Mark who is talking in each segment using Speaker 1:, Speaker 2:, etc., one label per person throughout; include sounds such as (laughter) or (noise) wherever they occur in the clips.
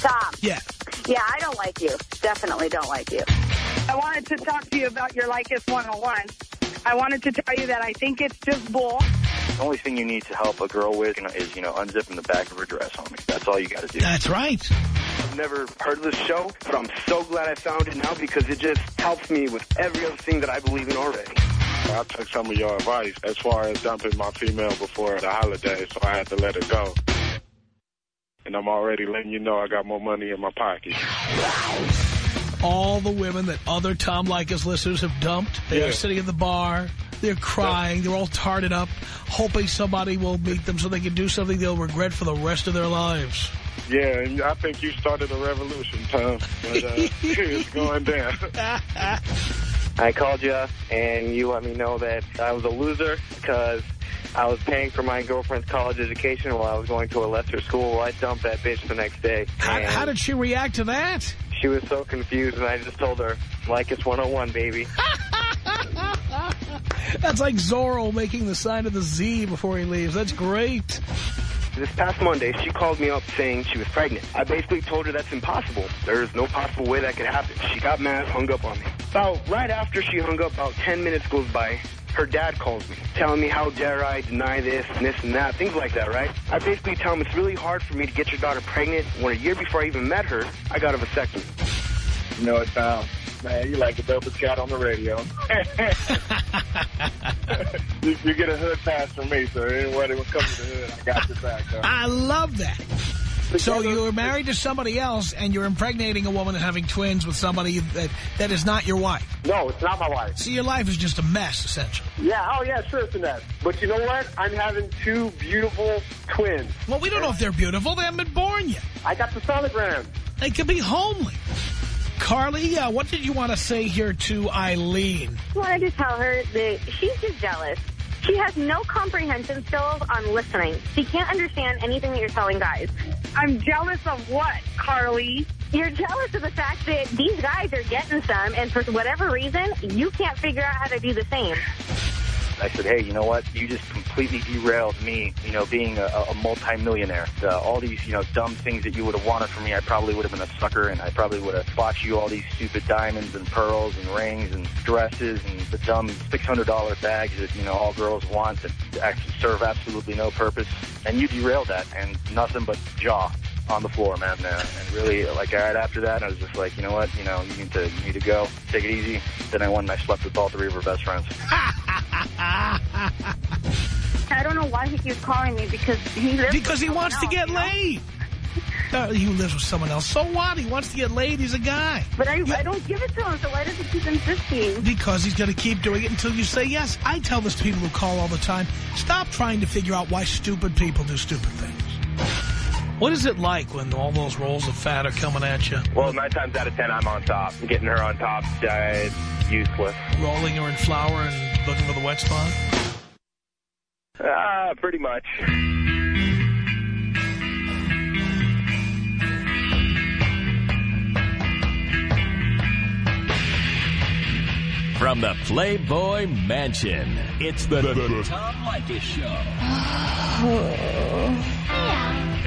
Speaker 1: Tom.
Speaker 2: Yeah.
Speaker 1: Yeah, I don't like you. Definitely don't like you.
Speaker 3: I wanted to talk to you about your Leykis 101. I wanted to tell you that I think it's just bull.
Speaker 4: The only thing you need to help a girl with you know, is, you know, unzipping the back of her dress, homie. That's all you got to do.
Speaker 2: That's right.
Speaker 5: I've never heard of this show, but I'm so glad I found it now because it just helps me with every other thing that I believe in already.
Speaker 6: I took some of your advice as far as dumping my female before the holiday, so I had to let it go. And I'm already letting you know I got more money in my pocket.
Speaker 2: All the women that other Tom Leykis listeners have dumped, they
Speaker 6: Yeah.
Speaker 2: are sitting in the bar, they're crying, they're all tarted up, hoping somebody will meet them so they can do something they'll regret for the rest of their lives.
Speaker 6: Yeah, and I think you started a revolution, Tom. But, uh, (laughs) it's going down. (laughs)
Speaker 5: I called you and you let me know that I was a loser because I was paying for my girlfriend's college education while I was going to a lesser school. I dumped that bitch the next day.
Speaker 2: How, how did she react to that?
Speaker 5: She was so confused, and I just told her, like it's 101, baby. (laughs)
Speaker 2: That's like Zorro making the sign of the Z before he leaves. That's great.
Speaker 5: This past Monday, she called me up saying she was pregnant. I basically told her that's impossible. There's no possible way that could happen. She got mad, hung up on me. About right after she hung up, about 10 minutes goes by, her dad calls me, telling me how dare I deny this and this and that, things like that, right? I basically tell him it's really hard for me to get your daughter pregnant when a year before I even met her, I got a vasectomy.
Speaker 6: You know Tom. Man, you like the dopest cat on the radio. (laughs) you, you get a hood pass from me, so anybody will come to the hood, I got your back, though.
Speaker 2: I love that. So you were married to somebody else, and you're impregnating a woman and having twins with somebody that, that is not your wife.
Speaker 7: No, it's not my wife.
Speaker 2: So your life is just a mess, essentially.
Speaker 7: Yeah, oh yeah, sure it's a mess. But you know what? I'm having two beautiful twins.
Speaker 2: Well, we don't know if they're beautiful. They haven't been born yet.
Speaker 7: I got the sonogram.
Speaker 2: They could be homely. Carly, uh, what did you want to say here to Eileen?
Speaker 1: I wanted to tell her that she's just jealous. She has no comprehension skills on listening. She can't understand anything that you're telling guys.
Speaker 3: I'm jealous of what, Carly?
Speaker 1: You're jealous of the fact that these guys are getting some, and for whatever reason, you can't figure out how to do the same.
Speaker 4: I said, hey, you know what? You just completely derailed me, you know, being a, a multimillionaire. Uh, all these, you know, dumb things that you would have wanted from me, I probably would have been a sucker, and I probably would have bought you all these stupid diamonds and pearls and rings and dresses and the dumb $600 bags that, you know, all girls want that actually serve absolutely no purpose. And you derailed that, and nothing but jaw on the floor, man. Uh, and really, like right after that, I was just like, you know what? You know, you need to you need to go. Take it easy. Then I went and I slept with all three of her best friends. (laughs)
Speaker 1: I don't know why he keeps calling me because he lives
Speaker 2: Because he
Speaker 1: with
Speaker 2: wants to get
Speaker 1: else, you know?
Speaker 2: laid. Uh, he lives with someone else. So what? He wants to get laid. He's a guy.
Speaker 1: But I, I don't give it to him, so why does he keep insisting?
Speaker 2: Because he's going to keep doing it until you say yes. I tell this to people who call all the time, stop trying to figure out why stupid people do stupid things. What is it like when all those rolls of fat are coming at you?
Speaker 5: Well, nine times out of ten, I'm on top. Getting her on top, uh, useless.
Speaker 2: Rolling her in flour and looking for the wet spot?
Speaker 5: Ah, pretty much.
Speaker 8: From the Playboy Mansion, it's the, Tom Leykis Show. (sighs)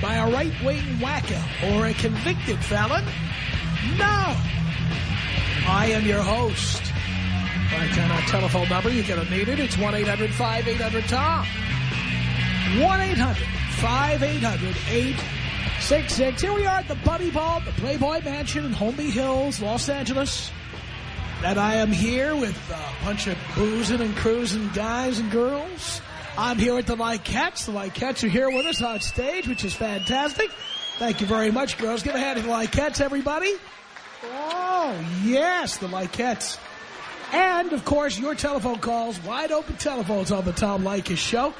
Speaker 2: by a right-wing wacko or a convicted felon. No. I am your host. Right on our telephone number, you're going to need it. It's 1-800-5800-TOM. 1-800-5800-866. Here we are at the Bunny Ball, the Playboy Mansion in Holmby Hills, Los Angeles. And I am here with a bunch of boozing and cruising guys and girls. I'm here with the Lykettes. The Lykettes are here with us on stage, which is fantastic. Thank you very much, girls. Give a hand to the Lykettes, everybody. Oh, yes, the Lykettes. And, of course, your telephone calls, wide open telephones on the Tom Leykis Show.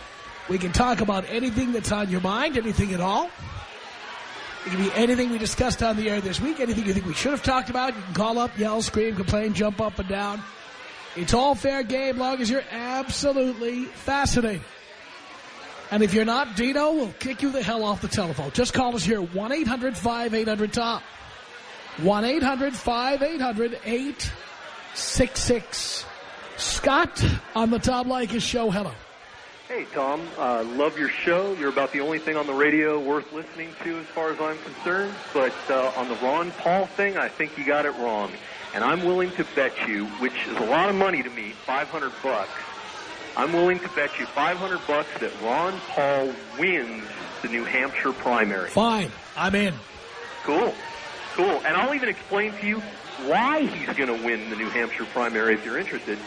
Speaker 2: We can talk about anything that's on your mind, anything at all. It can be anything we discussed on the air this week, anything you think we should have talked about. You can call up, yell, scream, complain, jump up and down. It's all fair game long as you're absolutely fascinating. And if you're not, Dino will kick you the hell off the telephone. Just call us here, 1-800-5800-TOM. 1-800-5800-866. Scott on the Tom Leykis show. Hello.
Speaker 9: Hey, Tom. Uh, love your show. You're about the only thing on the radio worth listening to as far as I'm concerned. But uh, on the Ron Paul thing, I think you got it wrong. And I'm willing to bet you, which is a lot of money to me, 500 bucks. I'm willing to bet you 500 bucks that Ron Paul wins the New Hampshire primary.
Speaker 2: Fine. I'm in.
Speaker 9: Cool. Cool. And I'll even explain to you why he's going to win the New Hampshire primary if you're interested.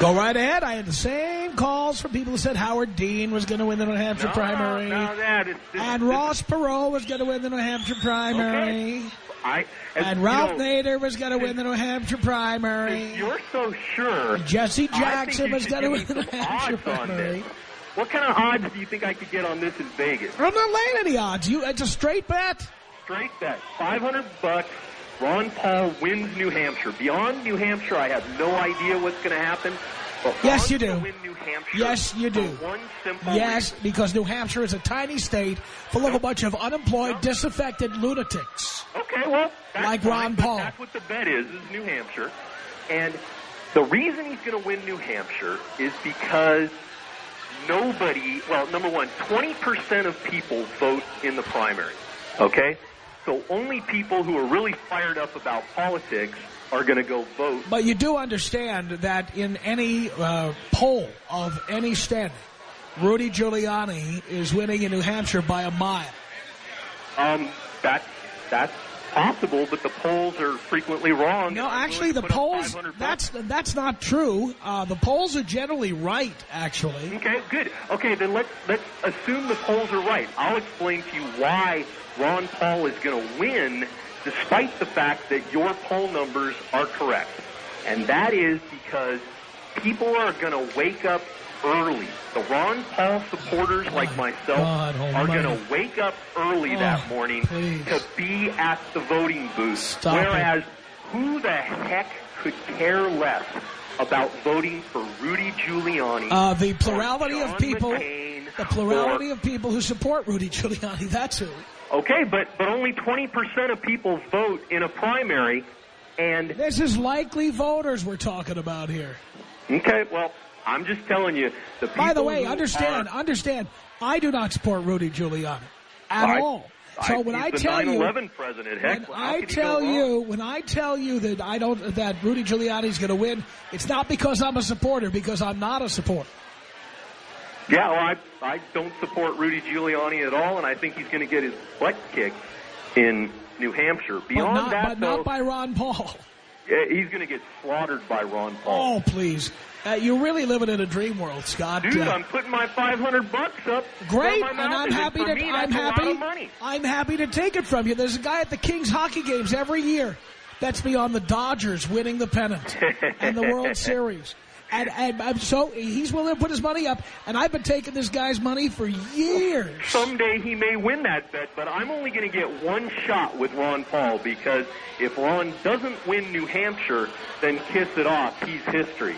Speaker 2: Go right ahead. I had the same calls from people who said Howard Dean was going to win the New Hampshire
Speaker 9: No,
Speaker 2: primary.
Speaker 9: no, this-
Speaker 2: and Ross Perot was going to win the New Hampshire primary.
Speaker 9: I, as-
Speaker 2: And
Speaker 9: you
Speaker 2: Ralph
Speaker 9: know,
Speaker 2: Nader was going to win the New Hampshire primary.
Speaker 9: You're so sure.
Speaker 2: Jesse Jackson was going to win the New Hampshire primary.
Speaker 9: What kind of odds do you think I could get on this in Vegas?
Speaker 2: I'm not laying any odds. You, it's a straight bet.
Speaker 9: Straight bet, 500 bucks. Ron Paul wins New Hampshire. Beyond New Hampshire, I have no idea what's going to happen. But
Speaker 2: Yes, you do.
Speaker 9: Win New Hampshire
Speaker 2: Yes, you do. Yes,
Speaker 9: reason.
Speaker 2: because New Hampshire is a tiny state full of a bunch of unemployed, disaffected lunatics.
Speaker 9: Okay, well,
Speaker 2: Like Ron Paul.
Speaker 9: That's what the bet is, is New Hampshire. And the reason he's going to win New Hampshire is because nobody, well, number one, 20% of people vote in the primary. Okay? So only people who are really fired up about politics are going to go vote.
Speaker 2: But you do understand that in any uh, poll of any standing, Rudy Giuliani is winning in New Hampshire by a mile.
Speaker 9: Um, that, that's possible, but the polls are frequently wrong.
Speaker 2: No, actually, the
Speaker 9: to put up
Speaker 2: polls, that's that's not true. Uh, the polls are generally right, actually.
Speaker 9: Okay, good. Okay, then let's let's assume the polls are right. I'll explain to you why Ron Paul is going to win, despite the fact that your poll numbers are correct, and that is because people are going to wake up early. The Ron Paul supporters, like myself,
Speaker 2: God
Speaker 9: are going to wake up early
Speaker 2: Oh,
Speaker 9: that morning
Speaker 2: please.
Speaker 9: to be at the voting booth.
Speaker 2: Stop it.
Speaker 9: Whereas, who the heck could care less about voting for Rudy Giuliani?
Speaker 2: Uh, the plurality of people,
Speaker 9: McCain
Speaker 2: the plurality of people who support Rudy Giuliani. That's who.
Speaker 9: Okay, but but only 20% of people vote in a primary, and
Speaker 2: This is likely voters we're talking about here.
Speaker 9: okay, well, I'm just telling you. The people
Speaker 2: By the way, understand,
Speaker 9: are-
Speaker 2: understand. I do not support Rudy Giuliani at
Speaker 9: I-
Speaker 2: all. So when I tell you,
Speaker 9: president, heck,
Speaker 2: when I
Speaker 9: could he go
Speaker 2: tell you, when I tell you that I don't, that Rudy Giuliani's going to win, it's not because I'm a supporter, because I'm not a supporter.
Speaker 9: Yeah, well, I I don't support Rudy Giuliani at all, and I think he's going to get his butt kicked in New Hampshire.
Speaker 2: But
Speaker 9: Beyond
Speaker 2: not,
Speaker 9: that,
Speaker 2: but
Speaker 9: though,
Speaker 2: not by Ron Paul. (laughs)
Speaker 9: he's going to get slaughtered by Ron Paul.
Speaker 2: Oh, please. Uh, you're really living in a dream world, Scott.
Speaker 9: Dude,
Speaker 2: Uh,
Speaker 9: I'm putting my 500 bucks up.
Speaker 2: Great, and I'm happy to.
Speaker 9: me,
Speaker 2: I'm
Speaker 9: that's a lot
Speaker 2: happy. I'm happy to take it from you. There's a guy at the Kings hockey games every year. That's me on the Dodgers winning the pennant (laughs) and the World Series. And, and I'm so he's willing to put his money up, and I've been taking this guy's money for years.
Speaker 9: Someday he may win that bet, but I'm only going to get one shot with Ron Paul because if Ron doesn't win New Hampshire, then kiss it off. He's history.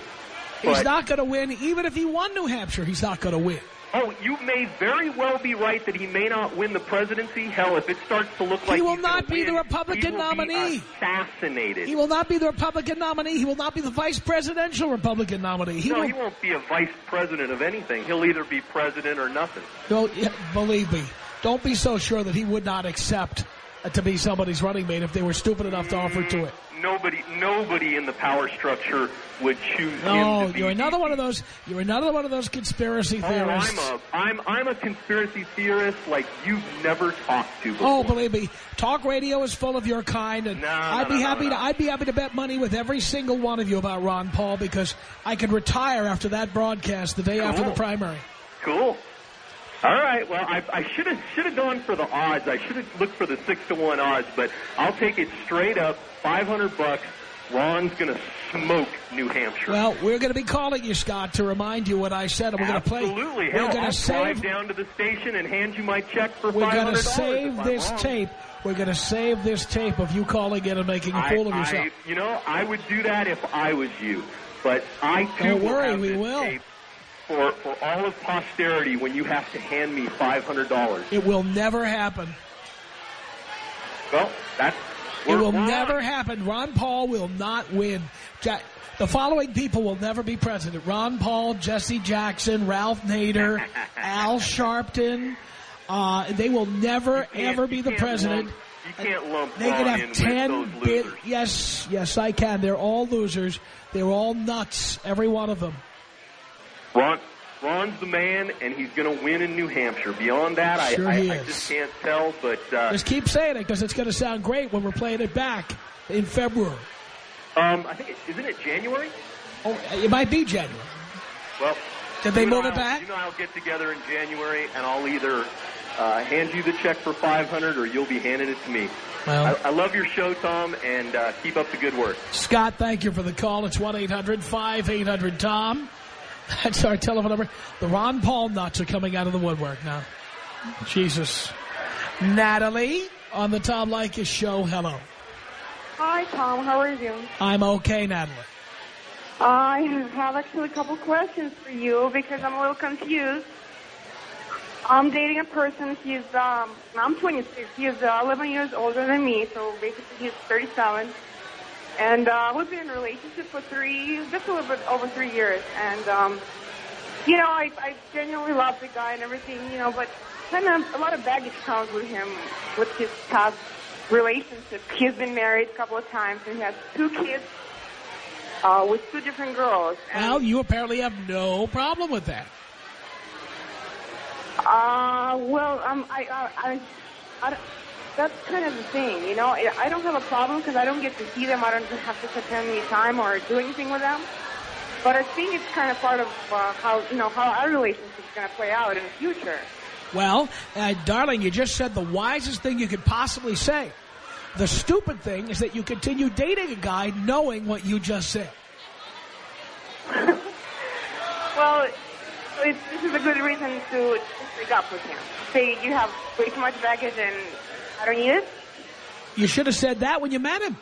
Speaker 2: He's not going to win, even if he won New Hampshire. He's not going to win.
Speaker 9: Oh, you may very well be right that he may not win the presidency. Hell, if it starts to look like
Speaker 2: he will not be the Republican
Speaker 9: he will be
Speaker 2: nominee.
Speaker 9: assassinated.
Speaker 2: He will not be the Republican nominee. He will not be the vice presidential Republican nominee. He
Speaker 9: no,
Speaker 2: will.
Speaker 9: he won't be a vice president of anything. He'll either be president or nothing.
Speaker 2: Don't believe me. Don't be so sure that he would not accept to be somebody's running mate if they were stupid enough to offer to it.
Speaker 9: Nobody, nobody in the power structure would choose him
Speaker 2: No, you're another one of those. You're another one of those conspiracy
Speaker 9: Oh,
Speaker 2: theorists.
Speaker 9: I'm a, I'm, I'm a conspiracy theorist like you've never talked to before.
Speaker 2: Oh, believe me, talk radio is full of your kind, and
Speaker 9: No,
Speaker 2: I'd
Speaker 9: no,
Speaker 2: be
Speaker 9: no,
Speaker 2: happy
Speaker 9: no,
Speaker 2: to. I'd be happy to bet money with every single one of you about Ron Paul because I could retire after that broadcast the day after the primary.
Speaker 9: Cool. All right. Well, I, I should have should have gone for the odds. I should have looked for the six to one odds, but I'll take it straight up, five hundred bucks. Ron's going to smoke New Hampshire.
Speaker 2: Well, we're going to be calling you, Scott, to remind you what I said. And we're going to play.
Speaker 9: Absolutely.
Speaker 2: We're going to
Speaker 9: drive
Speaker 2: save.
Speaker 9: down to the station and hand you my check for five hundred dollars.
Speaker 2: We're going to save this
Speaker 9: wrong.
Speaker 2: tape. We're going to save this tape of you calling in and making a
Speaker 9: I,
Speaker 2: fool of yourself.
Speaker 9: I, you know, I would do that if I was you. But I, too,
Speaker 2: Don't worry, we will.
Speaker 9: tape For, for all of posterity when you have to hand me $500.
Speaker 2: It will never happen.
Speaker 9: Well, that's...
Speaker 2: It will
Speaker 9: on.
Speaker 2: never happen. Ron Paul will not win. Ja- the following people will never be president. Ron Paul, Jesse Jackson, Ralph Nader, (laughs) Al Sharpton. Uh, they will never, ever be the president.
Speaker 9: lump- you can't lump
Speaker 2: They can
Speaker 9: in
Speaker 2: have
Speaker 9: with
Speaker 2: 10
Speaker 9: those
Speaker 2: bi-
Speaker 9: losers.
Speaker 2: Yes, yes, I can. They're all losers. They're all nuts, every one of them.
Speaker 9: Ron, Ron's the man, and he's going to win in New Hampshire. Beyond that, I,
Speaker 2: Sure
Speaker 9: I,
Speaker 2: he
Speaker 9: I just can't tell. But uh,
Speaker 2: Just keep saying it because it's going to sound great when we're playing it back in February.
Speaker 9: um, I think it, isn't it January?
Speaker 2: Oh, it might be January.
Speaker 9: Well,
Speaker 2: Did they move it back?
Speaker 9: You know, I'll get together in January, and I'll either uh, hand you the check for five hundred, or you'll be handing it to me.
Speaker 2: Well-
Speaker 9: I, I love your show, Tom, and uh, keep up the good work.
Speaker 2: Scott, thank you for the call. It's 1-800-5800-TOM. (laughs) That's our telephone number. The Ron Paul nuts are coming out of the woodwork now. Jesus. Natalie on the Tom Leykis show. Hello.
Speaker 10: Hi, Tom. How are you?
Speaker 2: I'm okay, Natalie.
Speaker 10: I have actually a couple questions for you because I'm a little confused. I'm dating a person. He's um, I'm 26. He's uh, 11 years older than me, so basically he's 37. And uh, we've been in a relationship for three, just a little bit over three years. And um, you know, I, I genuinely love the guy and everything, you know, but kind of a lot of baggage comes with him with his past relationship. He's been married a couple of times and he has two kids uh, with two different girls. And,
Speaker 2: Well, you apparently have no problem with that.
Speaker 10: Uh, well, um, I, I, I, I don't- that's kind of the thing, you know. I I don't have a problem because I don't get to see them. I don't have to spend any time or do anything with them. But I think it's kind of part of uh, how you know how our relationship is going to play out in the future.
Speaker 2: Well, uh, darling, you just said the wisest thing you could possibly say. The stupid thing is that you continue dating a guy knowing what you just said. (laughs)
Speaker 10: Well, this is a good reason to to break up with him. Say you have way too much baggage and I don't need it.
Speaker 2: You should have said that when you met him.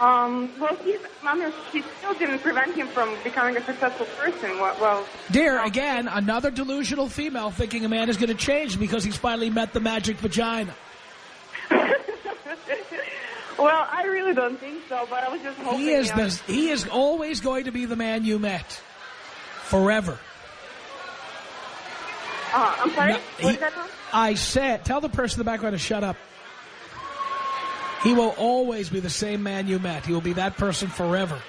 Speaker 10: Um, well, he's, I mean, she still didn't prevent him from becoming a successful person. Well, well
Speaker 2: Dear, again, another delusional female thinking a man is going to change because he's finally met the magic vagina. (laughs)
Speaker 10: well, I really don't think so, but I was just hoping.
Speaker 2: He is the he is always going to be the man you met. Forever.
Speaker 10: Uh, I'm sorry?
Speaker 2: No, he- I said, tell the person in the background to shut up. He will always be the same man you met. He will be that person forever.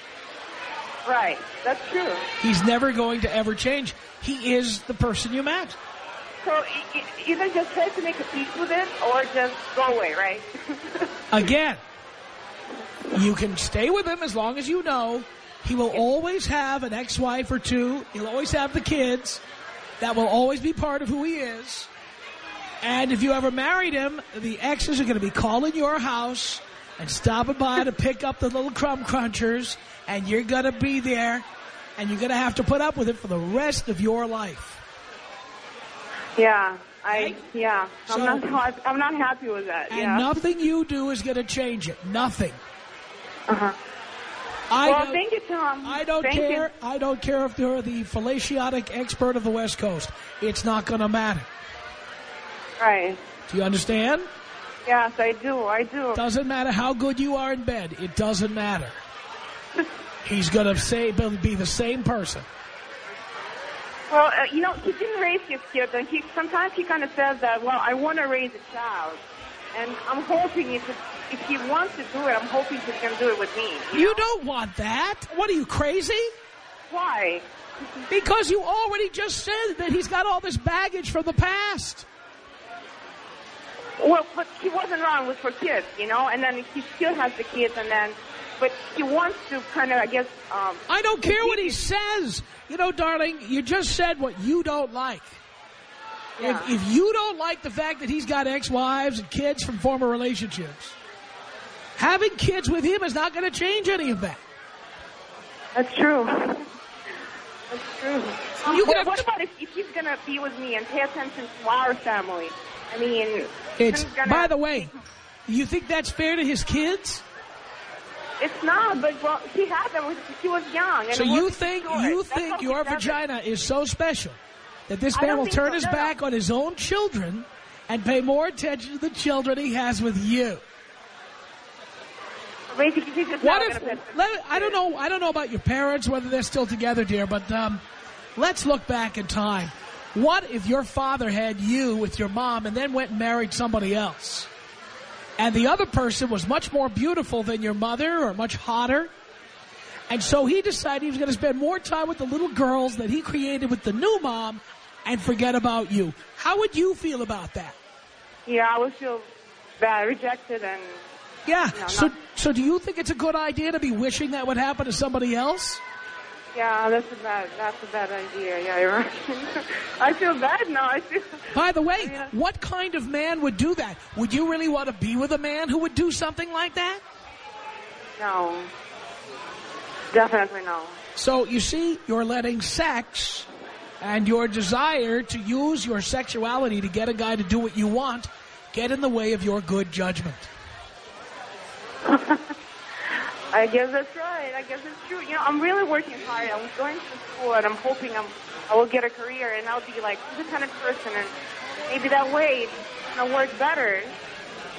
Speaker 10: Right, that's true.
Speaker 2: He's never going to ever change. He is the person you met.
Speaker 10: So either just try to make a peace with it or just go away, right? (laughs)
Speaker 2: Again, you can stay with him as long as you know he will always have an ex-wife or two. He'll always have the kids. That will always be part of who he is. And if you ever married him, the exes are going to be calling your house and stopping by to pick up the little crumb crunchers, and you're going to be there, and you're going to have to put up with it for the rest of your life.
Speaker 10: yeah, I yeah, I'm not (laughs) I'm not happy with that.
Speaker 2: And
Speaker 10: yeah.
Speaker 2: nothing you do is going to change it. Nothing.
Speaker 10: Uh-huh.
Speaker 2: I
Speaker 10: well,
Speaker 2: don't-
Speaker 10: thank you, Tom.
Speaker 2: I don't
Speaker 10: Thank
Speaker 2: care.
Speaker 10: You.
Speaker 2: I don't care if you're the fallaciatic expert of the West Coast. It's not going to matter.
Speaker 10: Right.
Speaker 2: Do you understand?
Speaker 10: Yes, I do. I do.
Speaker 2: Doesn't matter how good you are in bed. It doesn't matter. (laughs) He's going to say be the same person.
Speaker 10: Well, uh, you know, he didn't raise his kids, and he sometimes he kind of says that. Well, I want to raise a child, and I'm hoping if it, if he wants to do it, I'm hoping he's going to do it with me.
Speaker 2: You don't want that. What are you crazy?
Speaker 10: Why?
Speaker 2: Because you already just said that he's got all this baggage from the past.
Speaker 10: Well, but he wasn't wrong with for kids, you know, and then he still has the kids, and then, but he wants to kind of, I guess. Um,
Speaker 2: I don't care what he says. You know, darling, you just said what you don't like.
Speaker 10: Yeah.
Speaker 2: If, if you don't like the fact that he's got ex-wives and kids from former relationships, Having kids with him is not going to change any of that.
Speaker 10: That's true. That's true.
Speaker 2: You
Speaker 10: what, what about if, if he's going to be with me and pay attention to our family? I mean,
Speaker 2: It's,
Speaker 10: gonna,
Speaker 2: by the way, you think that's fair to his kids?
Speaker 10: it's not. But well, he had them when he was young. And
Speaker 2: So you think
Speaker 10: short.
Speaker 2: you
Speaker 10: That's
Speaker 2: think your vagina is so special that this man will turn
Speaker 10: so.
Speaker 2: his
Speaker 10: No, no.
Speaker 2: back on his own children and pay more attention to the children he has with you?
Speaker 10: Basically, he's just
Speaker 2: What if? Let, I don't know. I don't know about your parents whether they're still together, dear. But um, let's look back in time. What if your father had you with your mom and then went and married somebody else, and the other person was much more beautiful than your mother or much hotter, and so he decided he was going to spend more time with the little girls that he created with the new mom, and forget about you? How would you feel about that?
Speaker 10: Yeah, I would feel bad, rejected, and
Speaker 2: Yeah. So,
Speaker 10: not-
Speaker 2: so do you think it's a good idea to be wishing that would happen to somebody else?
Speaker 10: yeah, that's a bad. That's a bad idea. Yeah, you're right. (laughs) I feel bad now. I feel.
Speaker 2: By the way,
Speaker 10: mean, uh-
Speaker 2: what kind of man would do that? Would you really want to be with a man who would do something like that?
Speaker 10: No, definitely no.
Speaker 2: So you see, you're letting sex and your desire to use your sexuality to get a guy to do what you want get in the way of your good judgment. (laughs)
Speaker 10: I guess that's right. I guess it's true. You know, I'm really working hard. I'm going to school, and I'm hoping I'm, I will get a career, and I'll be like this kind of person, and maybe that way gonna work better.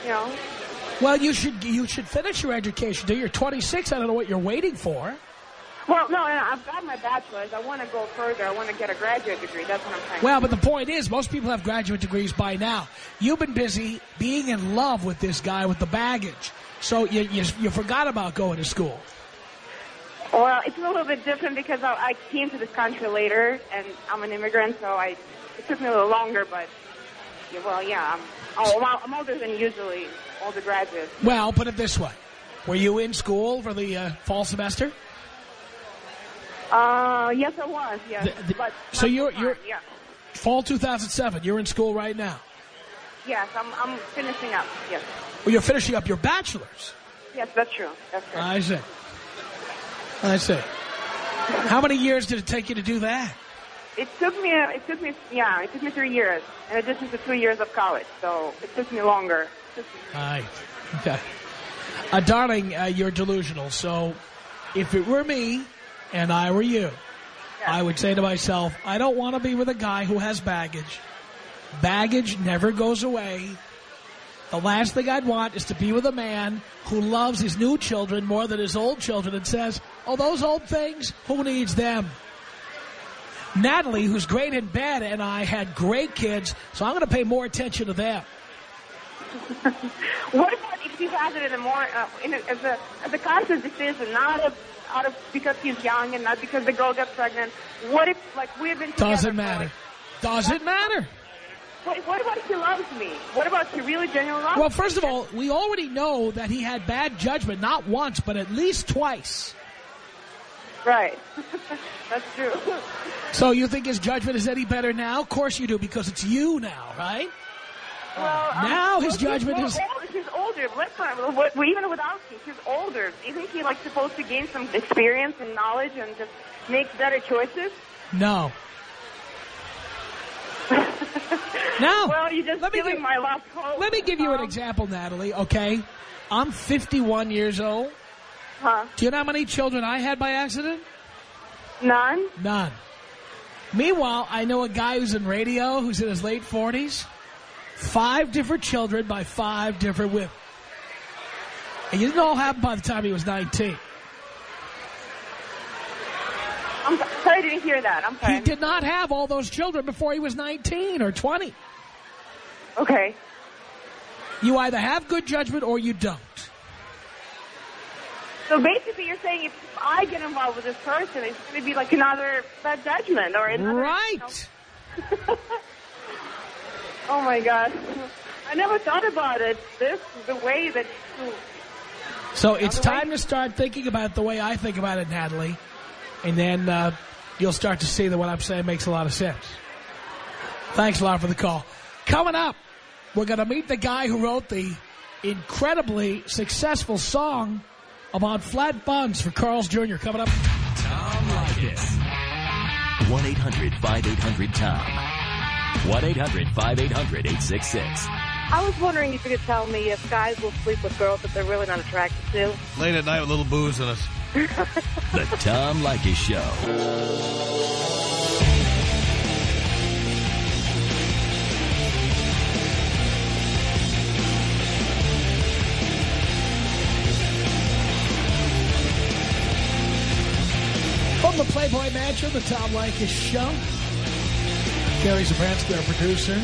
Speaker 10: You know.
Speaker 2: Well, you should you should finish your education. You're 26. I don't know what you're waiting for.
Speaker 10: Well, no, no, I've got my bachelor's. I want to go further. I want to get a graduate degree. That's what I'm saying.
Speaker 2: Well, but the point is, most people have graduate degrees by now. You've been busy being in love with this guy with the baggage. So you, you, you forgot about going to school.
Speaker 10: Well, it's a little bit different because I, I came to this country later, and I'm an immigrant, so I it took me a little longer. But well, yeah, I'm oh, I'm older than usually older graduates.
Speaker 2: Well, put it this way. Were you in school for the uh, fall semester?
Speaker 10: Uh, yes, I was. Yes,
Speaker 2: The- the-
Speaker 10: but
Speaker 2: so you're- you're-
Speaker 10: yeah,
Speaker 2: Fall 2007. You're in school right now.
Speaker 10: Yes, I'm I'm finishing up. Yes,
Speaker 2: Well, you're finishing up your bachelor's.
Speaker 10: yes, that's true. That's true.
Speaker 2: I see. I see. How many years did it take you to do that?
Speaker 10: It took me. It took me. Yeah, it took me three years, in addition to two years of college. So it took me longer.
Speaker 2: All right. Okay. Uh, darling, uh, you're delusional. So if it were me and I were you, I would say to myself, I don't want to be with a guy who has baggage. Baggage never goes away. The last thing I'd want is to be with a man who loves his new children more than his old children and says, oh, those old things, who needs them? Natalie, who's great in bed, and I had great kids, so I'm going to pay more attention to them. (laughs)
Speaker 10: What about if he has it in a more uh, in a, as a as a conscious decision, not of, out of because he's young and not because the girl got pregnant? What if like we've been
Speaker 2: Doesn't matter. Doesn't matter.
Speaker 10: What, what about if he loves me? What about if he really genuinely loves
Speaker 2: Well, first of all, we already know that he had bad judgment, not once, but at least twice.
Speaker 10: right? (laughs) That's true. (laughs)
Speaker 2: So you think his judgment is any better now? Of course you do, because it's you now, right?
Speaker 10: Well, um,
Speaker 2: Now his judgment
Speaker 10: he's
Speaker 2: is-
Speaker 10: older. He's older. Listen, even without me, he's older. Isn't he like supposed to gain some experience and knowledge and just make better choices?
Speaker 2: No. (laughs) No.
Speaker 10: Well, you're just
Speaker 2: Let me give-
Speaker 10: my last hope.
Speaker 2: Let me give you an
Speaker 10: Um,
Speaker 2: example, Natalie, okay? I'm 51 years old.
Speaker 10: Huh?
Speaker 2: Do you know how many children I had by accident?
Speaker 10: None.
Speaker 2: None. Meanwhile, I know a guy who's in radio who's in his late 40s. Five different children by five different women. And you didn't all happen by the time he was 19.
Speaker 10: I'm sorry, I didn't hear that. I'm sorry.
Speaker 2: He did not have all those children before he was 19 or 20.
Speaker 10: Okay.
Speaker 2: You either have good judgment or you don't.
Speaker 10: So basically, you're saying if I get involved with this person, it's going to be like another bad judgment or another.
Speaker 2: Right. (laughs)
Speaker 10: Oh my God. I never thought about it this the way that you.
Speaker 2: So it's time to start thinking about it the way I think about it, Natalie. And then uh, you'll start to see that what I'm saying makes a lot of sense. Thanks a lot for the call. Coming up, we're going to meet the guy who wrote the incredibly successful song about flat buns for Carl's Jr. coming up.
Speaker 8: Tom Leykis. 1-800-5800-TOM. 1-800-5800-866.
Speaker 11: I was wondering if you could tell me if guys will sleep with girls that they're really not attracted to.
Speaker 12: Late at night with a little booze in us.
Speaker 8: The Tom Leykis Show.
Speaker 2: From the Playboy Mansion, the Tom Leykis Show. Gary Zabransky, our producer.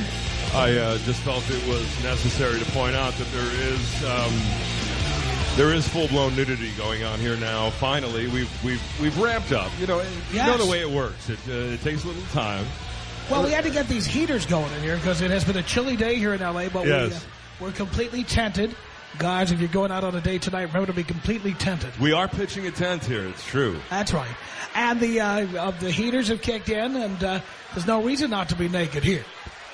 Speaker 13: I uh, just felt it was necessary to point out that there is um, there is full blown nudity going on here now. Finally, we've we've we've ramped up. You know, you know the way it works. It uh, it takes a little time.
Speaker 2: Well, we had to get these heaters going in here because it has been a chilly day here in L.A., but we, uh, we're completely tented. Guys, if you're going out on a date tonight, remember to be completely tented.
Speaker 13: We are pitching a tent here. It's true.
Speaker 2: That's right. And the uh, of the heaters have kicked in, and uh, there's no reason not to be naked here.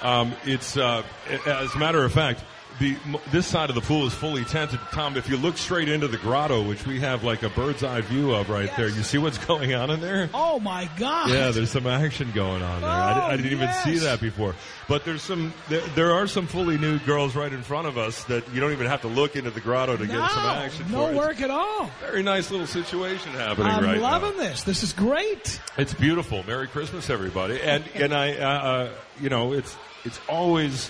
Speaker 13: Um, it's uh, as a matter of fact, the this side of the pool is fully tented. Tom, if you look straight into the grotto, which we have like a bird's eye view of right there, you see what's (laughs) going on in there.
Speaker 2: Oh, my God.
Speaker 13: Yeah, there's some action going on there. I, I
Speaker 2: Oh,
Speaker 13: didn't even see that before. But there's some, there, there are some fully nude girls right in front of us that you don't even have to look into the grotto to get some
Speaker 2: No,
Speaker 13: action.
Speaker 2: no. Work at all.
Speaker 13: Very nice little situation happening
Speaker 2: I'm
Speaker 13: right
Speaker 2: loving this. This is great.
Speaker 13: It's beautiful. Merry Christmas, everybody. And and I, uh, uh, you know, it's it's always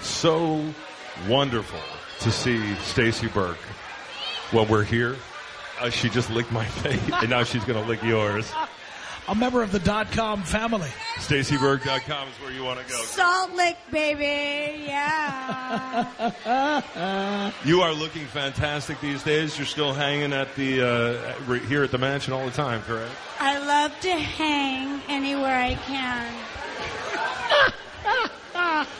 Speaker 13: so wonderful to see Stacy Burke when we're here. Uh, she just licked my (laughs) face, and now she's going to lick yours.
Speaker 2: A member of the dot-com family.
Speaker 13: StacyBurke.com is where you want to go.
Speaker 14: Salt Lick, baby. Yeah. (laughs)
Speaker 13: You are looking fantastic these days. You're still hanging at the uh, here at the mansion all the time, correct?
Speaker 14: I love to hang anywhere I can. (laughs)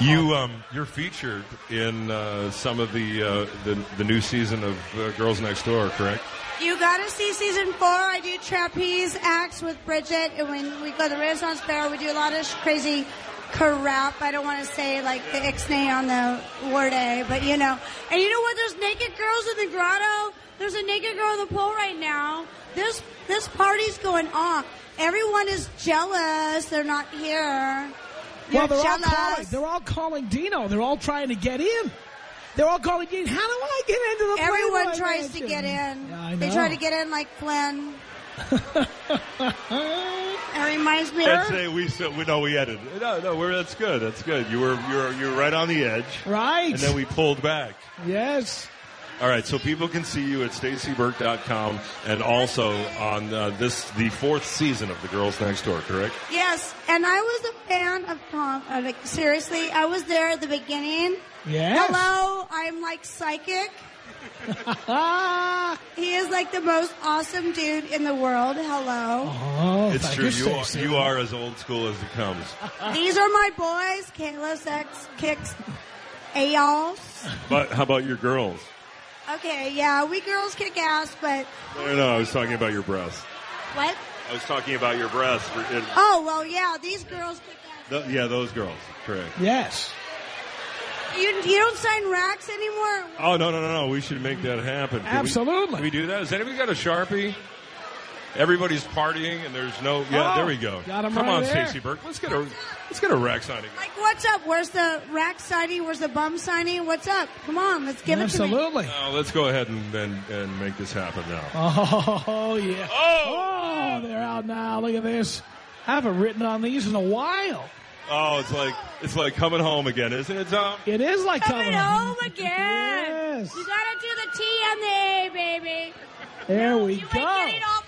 Speaker 13: You um, you're featured in uh, some of the, uh, the the new season of uh, Girls Next Door, correct?
Speaker 14: You gotta see season four. I do trapeze acts with Bridget, and when we go to the Renaissance Fair, we do a lot of crazy crap. I don't want to say like the ixnay on the word A, but you know. And you know what? There's naked girls in the grotto. There's a naked girl in the pool right now. This this party's going on. Everyone is jealous. They're not here.
Speaker 2: Well,
Speaker 14: They're
Speaker 2: they're all calling. They're all calling Dino. They're all trying to get in. They're all calling Dino. How do I get into the
Speaker 14: Everyone
Speaker 2: Playboy
Speaker 14: tries to get in.
Speaker 2: Yeah, I
Speaker 14: They try to get in like Flynn. (laughs) That reminds me.
Speaker 13: Let's say we so we know we edited. No, no, we're, that's good. That's good. You were you were you were right on the edge,
Speaker 2: Right.
Speaker 13: and then we pulled back.
Speaker 2: Yes.
Speaker 13: All right, so people can see you at stacyburke.com and also on uh, this the fourth season of The Girls Next Door, correct?
Speaker 14: Yes, and I was a fan of Tom. Uh, like seriously, I was there at the beginning.
Speaker 2: Yes.
Speaker 14: Hello, I'm like psychic. (laughs) he is like the most awesome dude in the world. Hello.
Speaker 2: Oh,
Speaker 13: it's true.
Speaker 2: you,
Speaker 13: You are, you are as old school as it comes. (laughs)
Speaker 14: These are my boys. Kayla, Sex, Kicks, Ayals.
Speaker 13: But how about your girls?
Speaker 14: Okay, yeah, we girls kick ass, but
Speaker 13: No, no, no. I was talking about your breasts.
Speaker 14: what?
Speaker 13: I was talking about your breasts. It-
Speaker 14: Oh well, yeah, these girls kick ass.
Speaker 13: th- yeah, those girls. Correct.
Speaker 2: Yes.
Speaker 14: You you don't sign racks anymore.
Speaker 13: Oh no, no, no, no. We should make that happen. Can we-
Speaker 2: Absolutely.
Speaker 13: Can we do that? Has anybody got a sharpie? Everybody's partying and there's no. Yeah,
Speaker 2: Oh,
Speaker 13: there we go.
Speaker 2: got 'em
Speaker 13: Come
Speaker 2: right
Speaker 13: on,
Speaker 2: there.
Speaker 13: Stacy Burke. Let's get a let's get a rack signing.
Speaker 14: Like, what's up? Where's the rack signing? Where's the bum signing? What's up? Come on, let's give it to me.
Speaker 2: Absolutely.
Speaker 13: Now, let's go ahead and, and and make this happen now.
Speaker 2: Oh, yeah. Oh, oh, they're out now. Look at this. I haven't written on these in a while.
Speaker 13: Oh, it's like it's like coming home again, isn't it, Tom?
Speaker 2: It is like
Speaker 14: Coming
Speaker 2: coming
Speaker 14: home again.
Speaker 2: Yes.
Speaker 14: You gotta do the T and the A, baby.
Speaker 2: There we
Speaker 14: You
Speaker 2: go.
Speaker 14: ain't getting off with that.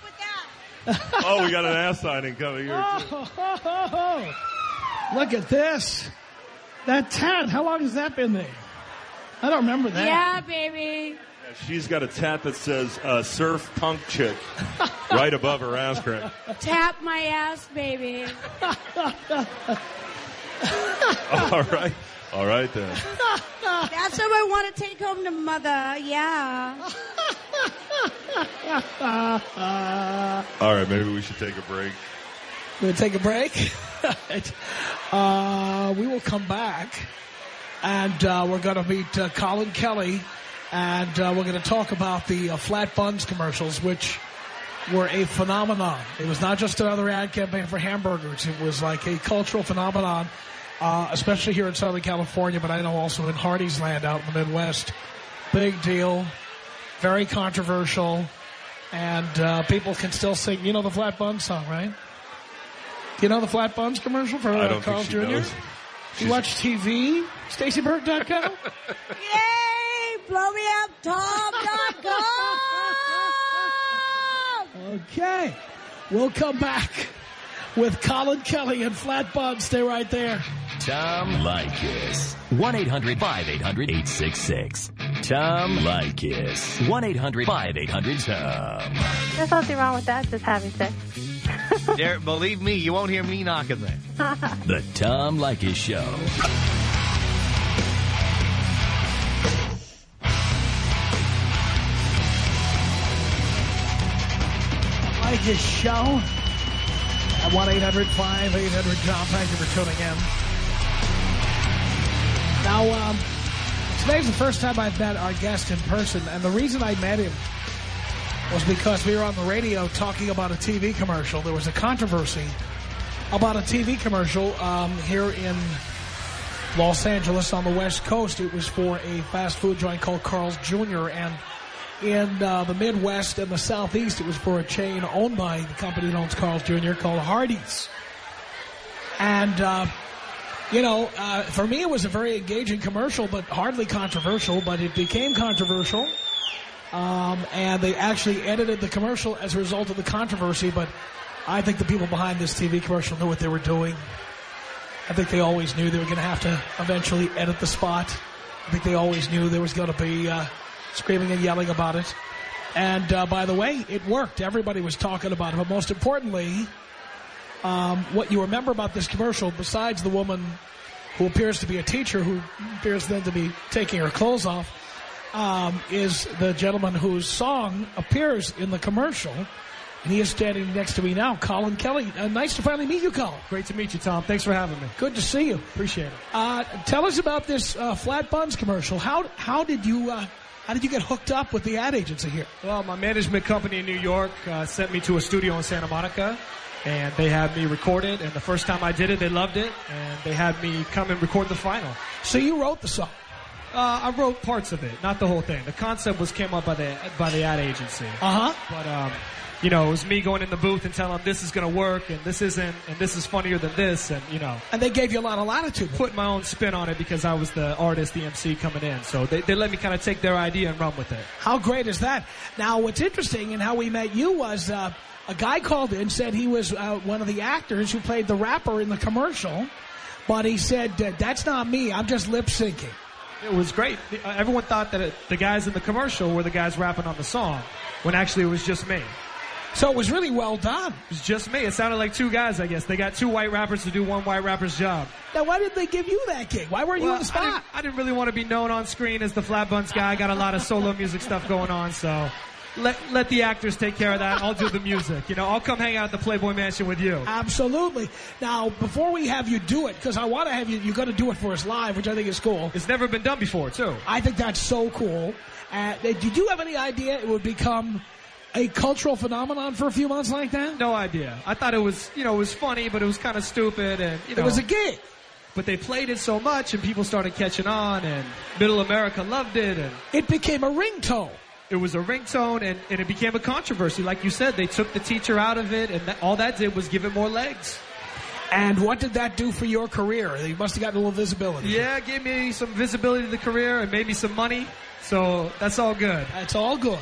Speaker 14: (laughs)
Speaker 13: Oh, we got an ass signing coming here.
Speaker 2: Oh, look at this. That tat, how long has that been there? I don't remember that.
Speaker 14: Yeah, baby.
Speaker 13: She's got a tat that says uh, "Surf Punk Chick" (laughs) right above her ass crack.
Speaker 14: Tap my ass, baby. (laughs)
Speaker 13: All right, all right then.
Speaker 14: That's what I want to take home to mother. Yeah.
Speaker 13: All right, maybe we should take a break.
Speaker 2: We're going to take a break. (laughs) uh, we will come back And uh, we're going to meet uh, Colin Kelly. And uh, we're going to talk about the uh, Flat Buns commercials, which were a phenomenon. It was not just another ad campaign for hamburgers. It was like a cultural phenomenon, uh, especially here in Southern California, but I know also in Hardee's Land out in the Midwest. Big deal. Very controversial. And uh, people can still sing, you know the Flat Buns song, right? You know the Flat Buns commercial for uh, Carl Jr.?
Speaker 13: knows.
Speaker 2: You watch TV? StacyBurke.com? (laughs)
Speaker 14: Yay! Blow me up, Tom.com!
Speaker 2: Okay. We'll come back with Colin Kelly and Flat Buns. Stay right there.
Speaker 8: Tom Leykis. 1-800-5800-866. Tom Leykis. 1-800-5800-TOM.
Speaker 1: There's nothing wrong with that, just having sex. (laughs)
Speaker 12: There, believe me, you won't hear me knocking there. (laughs)
Speaker 8: The Tom Leykis Show.
Speaker 2: Leykis show at 1-800-5800-TOM. Thank you for tuning in. Now, um, today's the first time I've met our guest in person, and the reason I met him was because we were on the radio talking about a TV commercial. There was a controversy about a TV commercial um, here in Los Angeles on the West Coast. It was for a fast food joint called Carl's Jr., and in uh, the Midwest and the Southeast, it was for a chain owned by the company that owns Carl's Jr. called Hardee's. And, uh, you know, uh, for me, it was a very engaging commercial, but hardly controversial, but it became controversial. Um, and they actually edited the commercial as a result of the controversy, but I think the people behind this TV commercial knew what they were doing. I think they always knew they were going to have to eventually edit the spot. I think they always knew there was going to be uh, screaming and yelling about it. And uh, by the way, it worked. Everybody was talking about it. But most importantly, um, what you remember about this commercial, besides the woman who appears to be a teacher, who appears then to be taking her clothes off, um, is the gentleman whose song appears in the commercial. And he is standing next to me now, Colin Kelly. Uh, nice to finally meet you, Colin.
Speaker 15: Great to meet you, Tom. Thanks for having me.
Speaker 2: Good to see you.
Speaker 15: Appreciate it.
Speaker 2: Uh, tell us about this uh, flat buns commercial. How how did you uh, how did you get hooked up with the ad agency here?
Speaker 15: Well, my management company in New York uh, sent me to a studio in Santa Monica, and they had me record it. And the first time I did it, they loved it, and they had me come and record the final.
Speaker 2: So you wrote the song?
Speaker 15: Uh, I wrote parts of it, not the whole thing. The concept was came up by the by the ad agency.
Speaker 2: Uh huh.
Speaker 15: But um, you know, it was me going in the booth and telling them this is going to work and this isn't, and this is funnier than this, and you know.
Speaker 2: And they gave you a lot of latitude.
Speaker 15: Put my own spin on it because I was the artist, the MC coming in. So they, they let me kind of take their idea and run with it.
Speaker 2: How great is that? Now, what's interesting and how we met you was uh, a guy called in, said he was uh, one of the actors who played the rapper in the commercial, but he said, that's not me, I'm just lip syncing.
Speaker 15: It was great. Uh, Everyone thought that it, the guys in the commercial were the guys rapping on the song, when actually it was just me.
Speaker 2: So it was really well done.
Speaker 15: It was just me. It sounded like two guys, I guess. They got two white rappers to do one white rapper's job.
Speaker 2: Now, why did they give you that gig? Why weren't you
Speaker 15: Well,
Speaker 2: on the spot?
Speaker 15: I didn't, I didn't really want to be known on screen as the Flat Buns guy. I got a lot of solo music stuff going on, so let let the actors take care of that. I'll do the music. You know, I'll come hang out at the Playboy Mansion with you.
Speaker 2: Absolutely. Now, before we have you do it, because I want to have you, you got to do it for us live, which I think is cool.
Speaker 15: It's never been done before, too.
Speaker 2: I think that's so cool. Uh, did you have any idea it would become a cultural phenomenon for a few months like that?
Speaker 15: No idea. I thought it was, you know, it was funny, but it was kind of stupid, and you know,
Speaker 2: It was a gig.
Speaker 15: But they played it so much, and people started catching on, and Middle America loved it, and
Speaker 2: it became a ringtone.
Speaker 15: It was a ringtone, and, and it became a controversy. Like you said, they took the teacher out of it, and that, all that did was give it more legs.
Speaker 2: And what did that do for your career? You must have gotten a little visibility.
Speaker 15: Yeah, it gave me some visibility to the career and maybe some money. So that's all good.
Speaker 2: That's all good.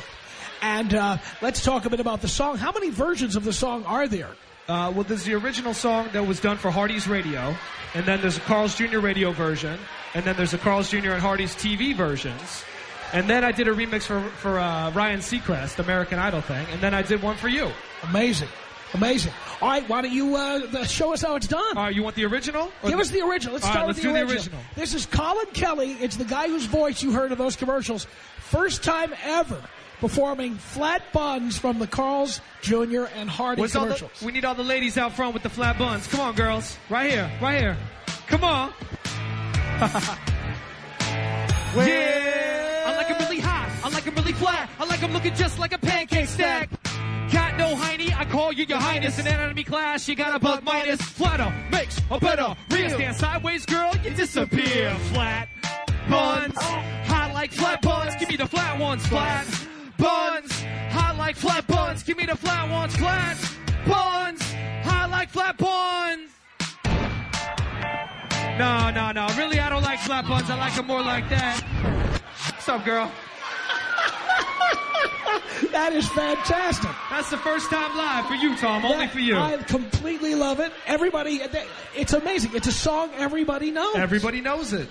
Speaker 2: And uh, let's talk a bit about the song. How many versions of the song are there?
Speaker 15: Uh, well, there's the original song that was done for Hardee's Radio, and then there's a Carl's Jr. radio version, and then there's a Carl's Jr. and Hardee's TV versions. And then I did a remix for, for uh, Ryan Seacrest, American Idol thing, and then I did one for you.
Speaker 2: Amazing. Amazing. All right, why don't you uh, show us how it's done?
Speaker 15: All right, you want the original? Or
Speaker 2: Give us the original. Let's start
Speaker 15: right,
Speaker 2: with
Speaker 15: let's
Speaker 2: the
Speaker 15: do the
Speaker 2: original.
Speaker 15: original.
Speaker 2: This is Colin Kelly. It's the guy whose voice you heard in those commercials. First time ever performing flat buns from the Carl's Jr. and Hardee
Speaker 15: What's all the-
Speaker 2: commercials.
Speaker 15: we need all the ladies out front with the flat buns. Come on, girls. Right here. Right here. Come on. (laughs) Yeah. I like them really hot. I like them really flat. I like them looking just like a pancake stack. Got no hiney, I call you your highness. In anatomy class, you got a bug minus. Flatter makes a better real. Stand sideways, girl, you disappear. Flat buns, oh. hot like flat buns. Give me the flat ones, flat buns. Hot like flat buns. Give me the flat ones, flat buns. Hot like flat buns. No, no, no. Really, I don't like flat buns. I like them more like that. What's up, girl? (laughs)
Speaker 2: that is fantastic.
Speaker 15: That's the first time live for you, Tom. Only
Speaker 2: That-
Speaker 15: for you.
Speaker 2: I completely love it. Everybody, it's amazing. It's a song everybody knows.
Speaker 15: Everybody knows it.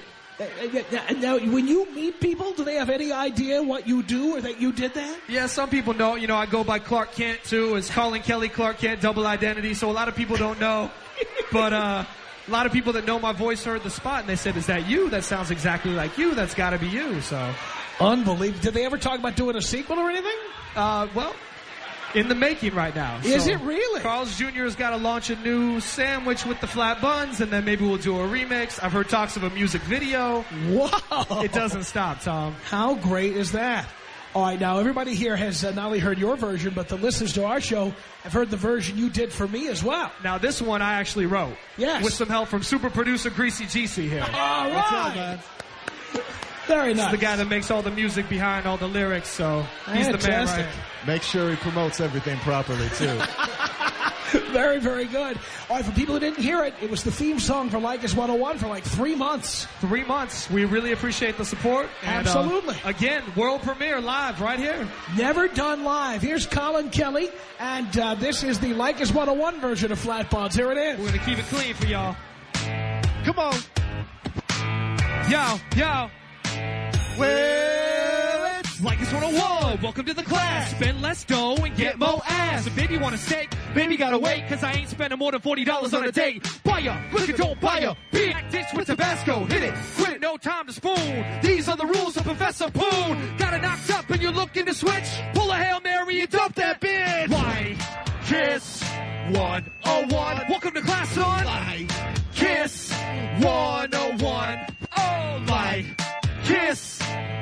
Speaker 2: Now, when you meet people, do they have any idea what you do or that you did that?
Speaker 15: Yeah, some people know. You know, I go by Clark Kent too. It's Colin Kelly Clark Kent, double identity. So a lot of people don't know. (laughs) but uh, a lot of people that know my voice heard the spot and they said, "Is that you? That sounds exactly like you. That's got to be you." So
Speaker 2: unbelievable. Did they ever talk about doing a sequel or anything?
Speaker 15: Uh, well, in the making right now.
Speaker 2: Is
Speaker 15: So
Speaker 2: it really?
Speaker 15: Carl's Jr. has got to launch a new sandwich with the flat buns, and then maybe we'll do a remix. I've heard talks of a music video.
Speaker 2: Wow!
Speaker 15: It doesn't stop, Tom.
Speaker 2: How great is that? All right, now everybody here has uh, not only heard your version, but the listeners to our show have heard the version you did for me as well.
Speaker 15: Now this one I actually wrote.
Speaker 2: Yes.
Speaker 15: With some help from super producer Greasy GC here.
Speaker 2: All
Speaker 15: What's up,
Speaker 2: right.
Speaker 15: Man?
Speaker 2: Very
Speaker 15: He's
Speaker 2: nice.
Speaker 15: the guy that makes all the music behind all the lyrics, so he's the man
Speaker 2: Fantastic.
Speaker 15: right
Speaker 16: Make sure he promotes everything properly too. (laughs)
Speaker 2: very, very good. All right, for people who didn't hear it, it was the theme song for Leykis 101 for like three months.
Speaker 15: Three months. We really appreciate the support. And, uh,
Speaker 2: Absolutely.
Speaker 15: again, world premiere live right here.
Speaker 2: Never done live. Here's Colin Kelly, and uh, this is the Leykis 101 version of Flat Buds. Here it is.
Speaker 15: We're going to keep it clean for y'all. Come on. Yo, yo. Well, it's Leykis 101. Welcome to the class. Spend less dough and get more ass. If baby want a steak, baby gotta wait, cause I ain't spending more than $40 on a date. Buy ya, liquor don't buy ya. Big dish with Tabasco. Hit it, quit it, no time to spoon. These are the rules of Professor Poon. Got it knocked up and you're looking to switch. Pull a Hail Mary and dump that bitch. Why? Kiss 101. Welcome to class, son. Kiss 101.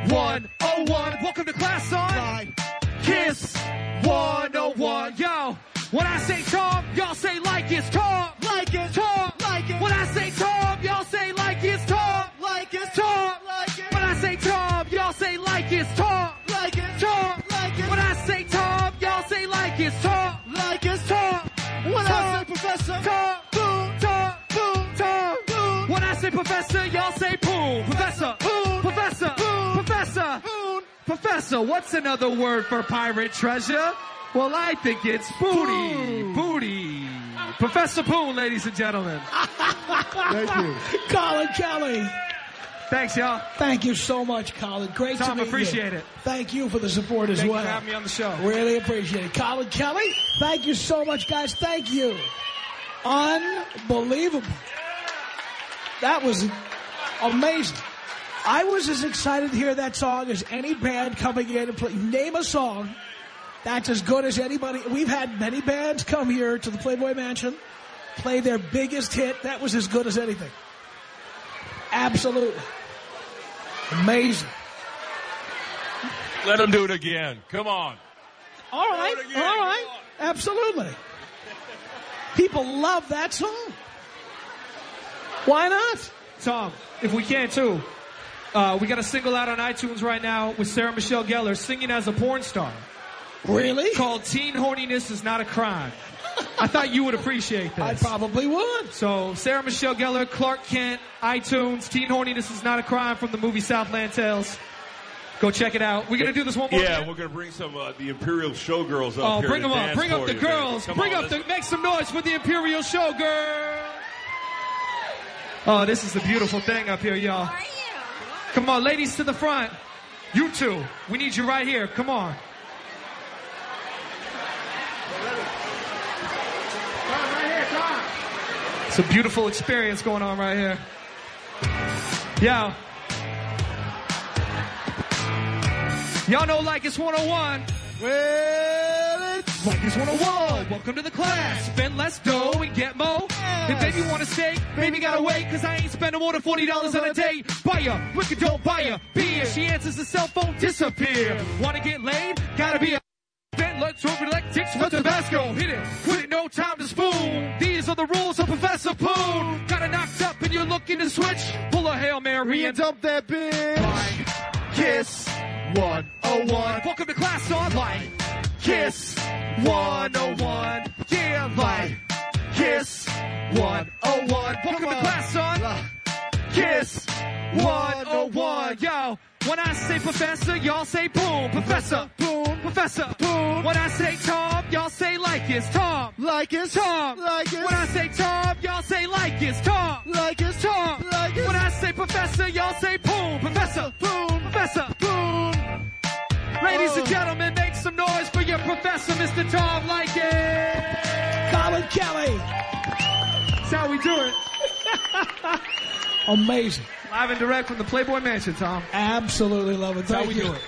Speaker 15: Oh, like Kiss 101. Welcome to class, son. Kiss 101. Yo, when I say Tom, y'all say like it's Tom. Like it's Tom. Like it. When I say Professor, what's another word for pirate treasure? Well, I think it's booty. Booty. Professor Poon, ladies and gentlemen. (laughs)
Speaker 2: Thank you. Colin Kelly.
Speaker 15: Thanks, y'all.
Speaker 2: Thank you so much, Colin. Great
Speaker 15: Tom,
Speaker 2: to meet
Speaker 15: appreciate
Speaker 2: you.
Speaker 15: it.
Speaker 2: Thank you for the support as
Speaker 15: Thank you
Speaker 2: well.
Speaker 15: for having me on the show.
Speaker 2: Really appreciate it. Colin Kelly, thank you so much, guys. Thank you. Unbelievable. That was amazing. I was as excited to hear that song as any band coming in and play. Name a song that's as good as anybody. We've had many bands come here to the Playboy Mansion, play their biggest hit. That was as good as anything. Absolutely. Amazing.
Speaker 13: Let him do it again. Come on.
Speaker 2: All right, all right, absolutely. People love that song. Why not?
Speaker 15: Tom, if we can too. Uh, we got a single out on iTunes right now with Sarah Michelle Gellar singing as a porn star.
Speaker 2: Really?
Speaker 15: Called Teen Horniness is Not a Crime. I thought you would appreciate this.
Speaker 2: I probably would.
Speaker 15: So, Sarah Michelle Gellar, Clark Kent, iTunes, Teen Horniness is Not a Crime from the movie Southland Tales. Go check it out. We're going to do this one more time.
Speaker 13: Yeah,
Speaker 15: time.
Speaker 13: we're going to bring some uh, the Imperial Showgirls up here.
Speaker 15: Oh, bring
Speaker 13: to
Speaker 15: them up. Bring up the
Speaker 13: you,
Speaker 15: girls. Bring
Speaker 13: on,
Speaker 15: up
Speaker 13: let's-
Speaker 15: the, make some noise for the Imperial Showgirls. Oh, this is the beautiful thing up here, y'all. Come on, ladies to the front. You two, we need you right here. Come on. It's a beautiful experience going on right here. Yo. Y'all know Leykis 101.
Speaker 16: Well,
Speaker 15: Leykis 101. Welcome to the class. Spend less dough and get mo. If baby want a steak, baby gotta wait, cause I ain't spending more than $40 on a date. Buy her, wicked don't buy her. Beer. She answers the cell phone, disappear. Wanna get laid? Gotta be a Then let's over electrics for Tabasco. Hit it, put it, no time to spoon. These are the rules of Professor Poon. Got it knocked up and you're looking to switch. Pull a Hail Mary and dump that bitch. Kiss 101. Welcome to class on like Kiss 101. Yeah, like Kiss 101. Welcome to class on Kiss 101. Yo, when I say professor, y'all say boom. Professor, boom. Professor, boom. When I say Tom, y'all say like it's Tom. Like it's Tom. Like it's. When I say Tom, y'all say like it's Tom. Like it's Tom. Like it's. When I say professor, y'all say boom. Professor, boom. Professor, boom. Ladies and gentlemen, make some noise for your professor, Mr. Tom Leykis.
Speaker 2: Colin Kelly.
Speaker 15: That's how we do it. (laughs)
Speaker 2: Amazing.
Speaker 15: Live and direct from the Playboy Mansion, Tom.
Speaker 2: Absolutely love it.
Speaker 15: That's how we
Speaker 2: you.
Speaker 15: do it.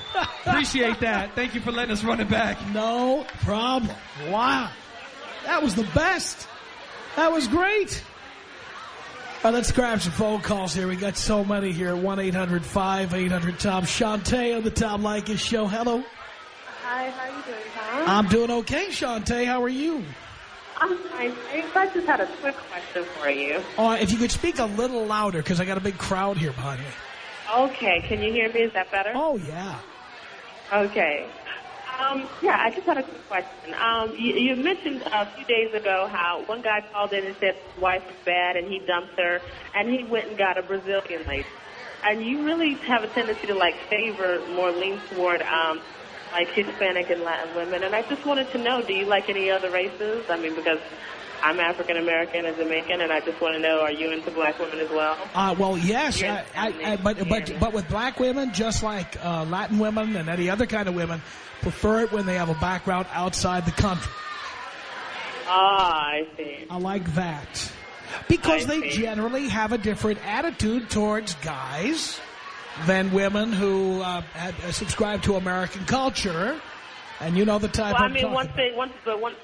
Speaker 15: Appreciate that. Thank you for letting us run it back.
Speaker 2: No problem. Wow. That was the best. That was great. All right, let's grab some phone calls here. We got so many here. 1-800-5800-TOM. Shantae on the Tom Leykis Show. Hello.
Speaker 17: Hi, how are you doing, Tom?
Speaker 2: I'm doing okay, Shantae. How are you?
Speaker 17: I'm fine. I just had a quick question for you.
Speaker 2: Uh, if you could speak a little louder, because I got a big crowd here behind me.
Speaker 17: Okay, can you hear me? Is that better?
Speaker 2: Oh, yeah.
Speaker 17: Okay. Um, yeah, I just had a quick question. Um, you, you mentioned a few days ago how one guy called in and said his wife was bad and he dumped her, and he went and got a Brazilian lady. And you really have a tendency to like favor more lean toward um, like Hispanic and Latin women. And I just wanted to know, do you like any other races? I mean, because I'm African American and Jamaican, and I just want to know, are you into black women as well?
Speaker 2: Uh, well, yes, I, I, I, but but but with black women, just like uh, Latin women and any other kind of women, prefer it when they have a background outside the country.
Speaker 17: Ah, I see.
Speaker 2: I like that because they generally have a different attitude towards guys than women who uh, subscribe to American culture, and you know the type
Speaker 17: Well, I mean, once they once but once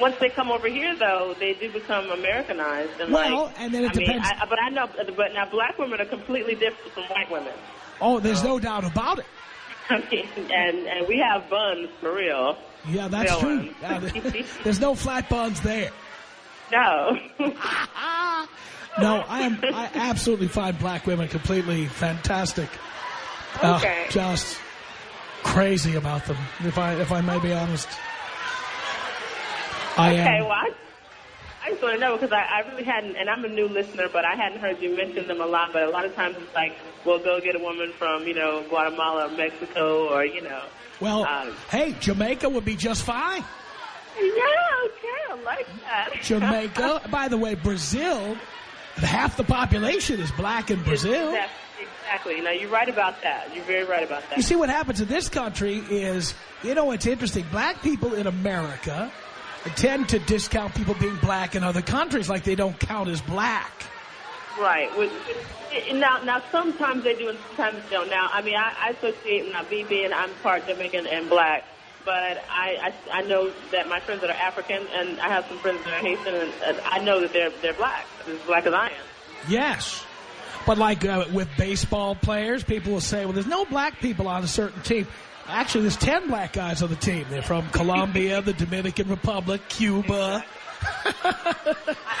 Speaker 17: once they come over here, though, they do become Americanized. And
Speaker 2: Well,
Speaker 17: like,
Speaker 2: and then it
Speaker 17: I mean,
Speaker 2: depends-
Speaker 17: I, but I know, but now black women are completely different from white women.
Speaker 2: Oh, there's no doubt about it. (laughs)
Speaker 17: I mean, and and we have buns for real.
Speaker 2: Yeah, that's
Speaker 17: Real
Speaker 2: true. Yeah, (laughs) there's no flat buns there.
Speaker 17: No. (laughs)
Speaker 2: No, I am. I absolutely find black women completely fantastic. Uh,
Speaker 17: Okay.
Speaker 2: just crazy about them. If I if I may be honest, I
Speaker 17: okay,
Speaker 2: am.
Speaker 17: well, I, I just want to know because I, I really hadn't, and I'm a new listener, but I hadn't heard you mention them a lot. But a lot of times it's like, we'll go get a woman from, you know, Guatemala or Mexico or, you know.
Speaker 2: Well,
Speaker 17: um,
Speaker 2: hey, Jamaica would be just fine.
Speaker 17: yeah, okay, I like that. (laughs)
Speaker 2: Jamaica. By the way, Brazil. Half the population is black in Brazil.
Speaker 17: Exactly. exactly. No, you're right about that. You're very right about that.
Speaker 2: You see, what happens in this country is, you know, it's interesting. Black people in America tend to discount people being black in other countries like they don't count as black.
Speaker 17: Right. Now, now sometimes they do and sometimes they don't. Now, I mean, I, I associate now me being I'm part Jamaican and black, but I, I I know that my friends that are African and I have some friends that are Haitian and, and I know that they're they're black, as black as I am.
Speaker 2: Yes. But like uh, with baseball players, people will say, well, there's no black people on a certain team. Actually, there's 10 black guys on the team. They're from Colombia, the Dominican Republic, Cuba. (laughs)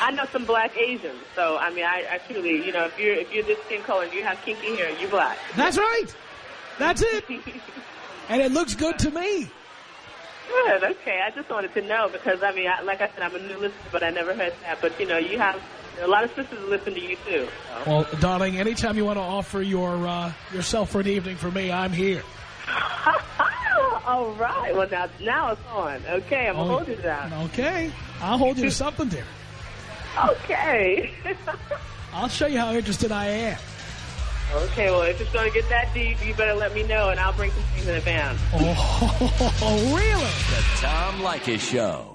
Speaker 17: I, know some black Asians, so I mean, I, I truly, you know, if you're if you're this skin color and you have kinky hair, you're black.
Speaker 2: That's right. That's it. (laughs) And it looks good to me.
Speaker 17: Good. Okay. I just wanted to know because I mean, I, like I said, I'm a new listener, but I never heard that. But you know, you have a lot of sisters listen to you too. So.
Speaker 2: Well, darling, anytime you want to offer your uh, yourself for an evening for me, I'm here. (laughs)
Speaker 17: All right. Well, now now it's on. Okay, I'm gonna
Speaker 2: Oh,
Speaker 17: hold you down.
Speaker 2: Okay. I'll hold you to (laughs) something, there.
Speaker 17: Okay. (laughs)
Speaker 2: I'll show you how interested I am.
Speaker 17: okay. Well, if it's gonna get that deep, you better let me know, and I'll bring some things in advance.
Speaker 2: Oh, oh really?
Speaker 8: The Tom Leykis Show.